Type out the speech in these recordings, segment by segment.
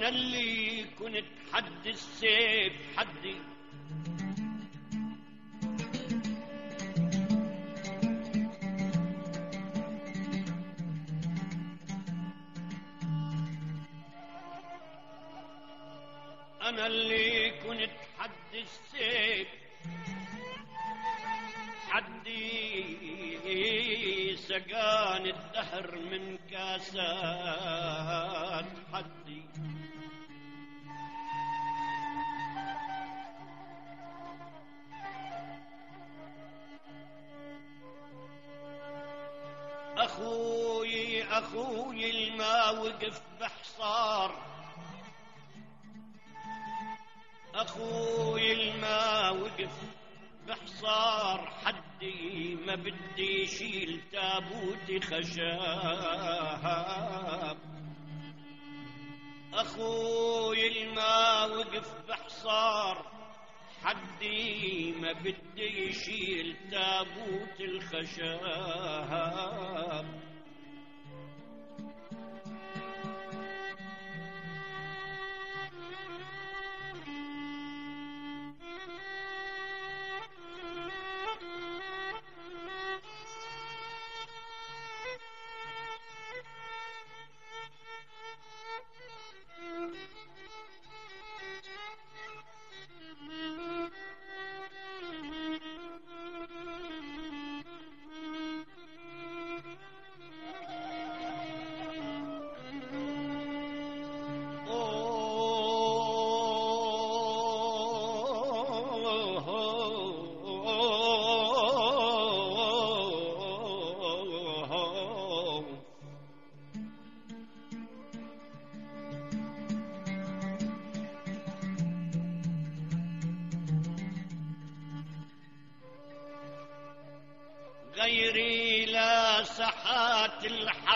أنا اللي كنت حد السيف حدي. أخوي الما وقف بحصار. أخوي الما وقف بحصار حدي ما بدي شيل تابوتي خشاب. أخوي الما وقف بحصار حدي ما بدي يشيل تابوت الخشاب.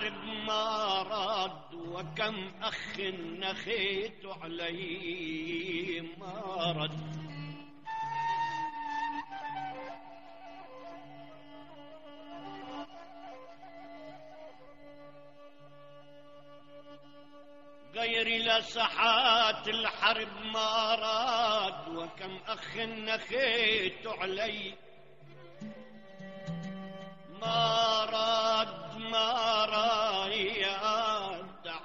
الحرب ما رد وكم أخ نخيت علي ما رد. غيري لسحات الحرب ما راد وكم أخ نخيت علي ما راد ما رايد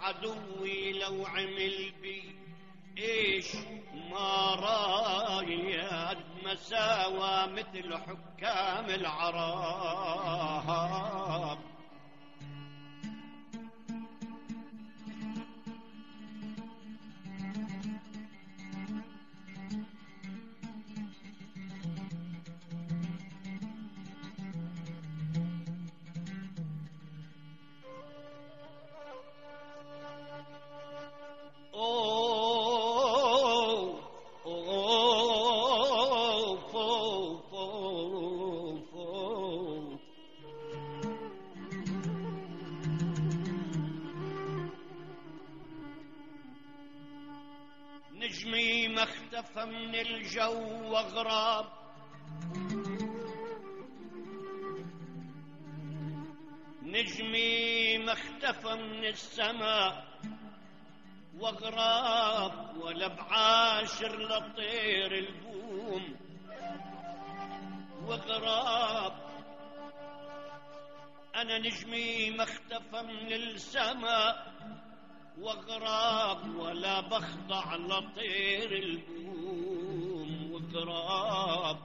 عدوي لو عمل بي. إيش ما رايد مساوى مثل حكام العرب. من الجو واغراب نجمي ما اختفى من السماء واغراب ولا بعاشر لطير البوم. واغراب أنا نجمي ما اختفى من السماء واغراب ولا بخضع لطير البوم. واغراب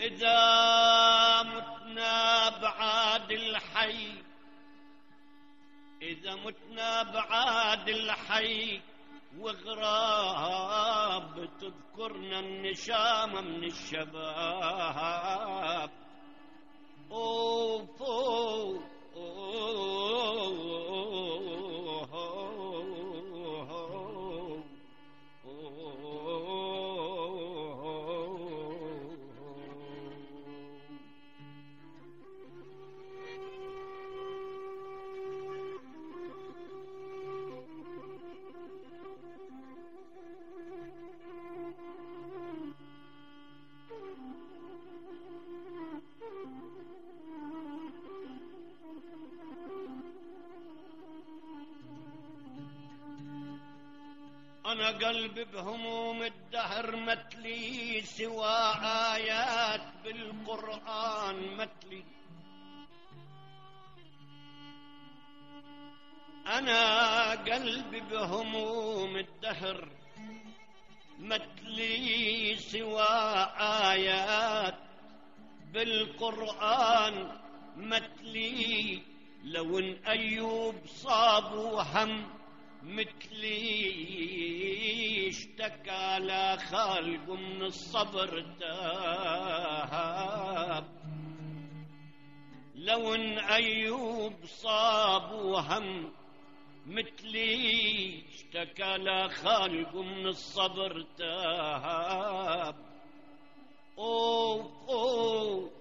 إذا متنا بعاد الحي إذا متنا بعاد الحي وغراب تذكرنا النشامة من الشباب. أنا قلبي بهموم الدهر متلي سوى آيات بالقرآن متلي أنا قلبي بهموم الدهر متلي سوى آيات بالقرآن متلي لو إن أيوب صاب وهم مثلي اشتكى لا خالق من الصبر تاب. لو إن أيوب صاب وهم مثلي اشتكى لا خالق من الصبر تاب. أوه أوه.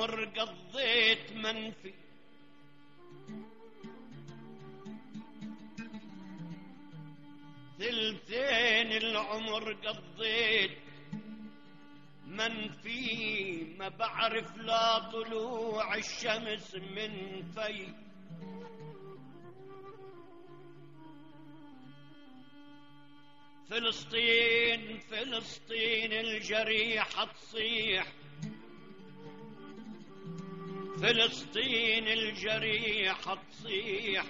العمر قضيت منفي. ثلثين العمر قضيت منفي. ما بعرف لا طلوع الشمس من في. فلسطين فلسطين الجريحة تصيح. فلسطين الجريحة تصيح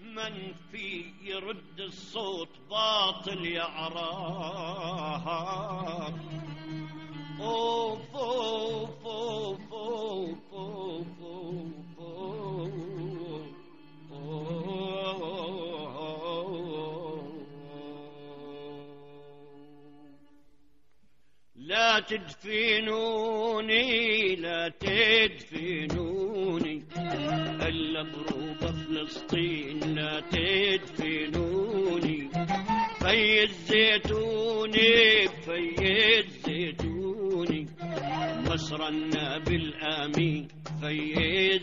من في يرد الصوت باطل يا عراب أوف أوف أوف أوف تدفنوني لا تدفنوني. إلا بروضة فلسطين لا تدفنوني. في الزيتوني في الزيتوني مصرنا بالآمين في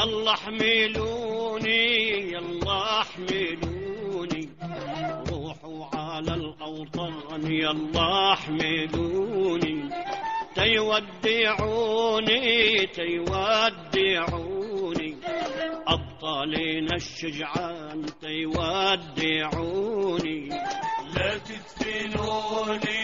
يلا احملوني يلا احملوني. روحوا على الأوطان يلا احملوني. تيودعوني تيودعوني. أبطالنا الشجعان تيودعوني. لا تدفنوني.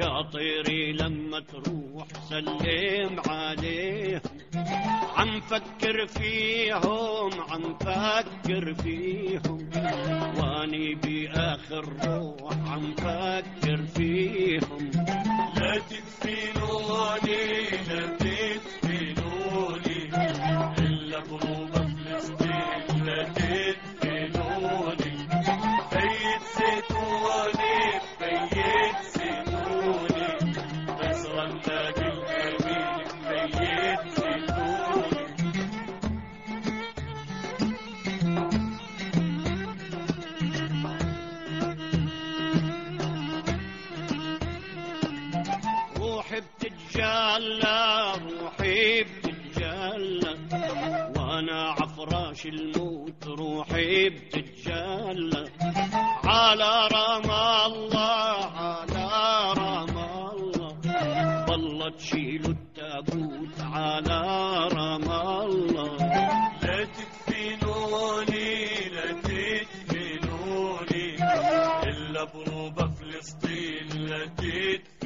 يا طيري لما تروح سلم عليهم عم فكر فيهم عم فكر فيهم. واني بآخر روح عم فكر فيهم. لا تدفنوني لا عفراش الموت روحي بتتجلى على رام الله على رام الله. والله تشيلوا التابوت على رام الله. لا تدفنوني لا تدفنوني. إلا بروبة فلسطين لا تدفنوني.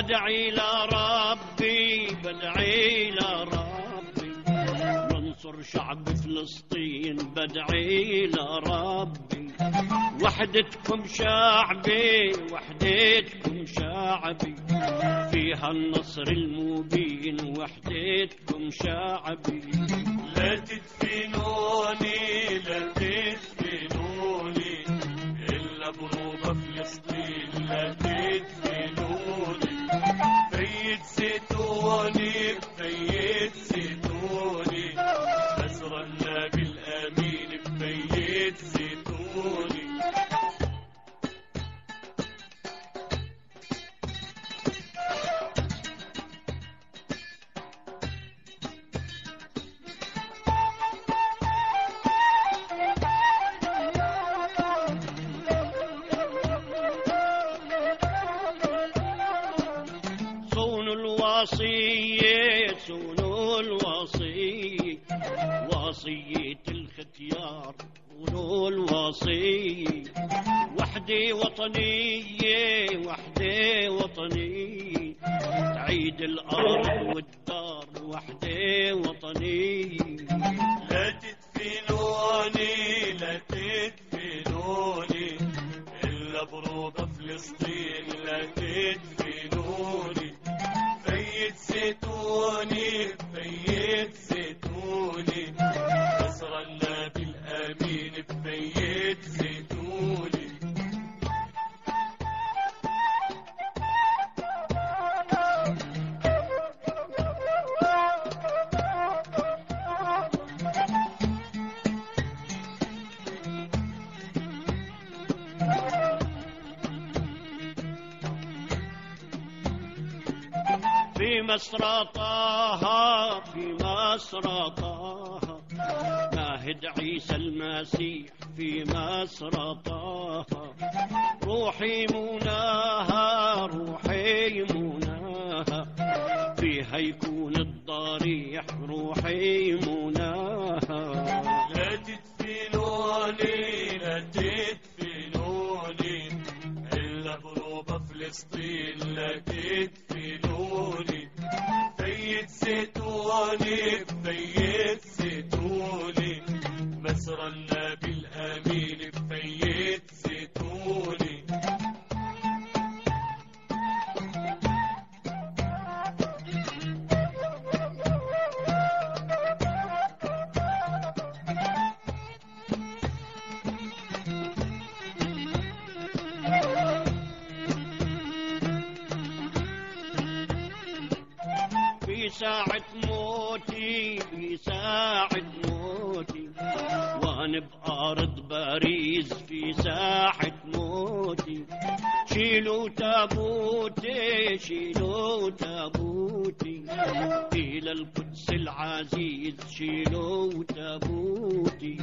بدعي لربي بدعي لربي وانصر شعب فلسطين بدعي لربي وحدتكم شعبي وحدتكم شعبي. فيها النصر المبين وحدتكم شعبي. لا تدفنوني بيت زيتوني بيت الوصية وصية الختيار صونوا الوصية وحدة وطنية وحدة وطنية. تعيد الأرض والدار وحدة وطنية. لا تدفنوني لا تدفنوني. إلا بروضة فلسطين لا تدفنوني. بيت زيتوني زيتوني. نصر النبي الأمين بيت زيتوني. في مصر طه مصر طه ناهد عيسى المسيح في مصر طه. روحي ساعة موتي في ساعة موتي. غرقان بأرض باريس في ساحة موتي. شيلوا تابوتي شيلوا تابوتي. إلى القدس العزيز شيلوا تابوتي.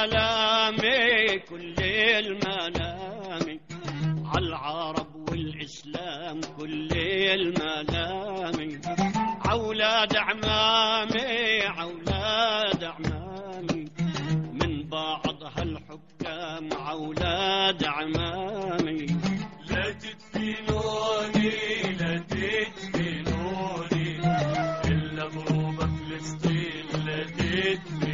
كل الملامي كل الملامي على العرب والإسلام كل الملامي عولاد عمامي عولاد عمامي من بعض هالحكام عولاد عمامي لا تدفنوني لا تدفنوني. إلا بروبة فلسطين لا تدفنوني.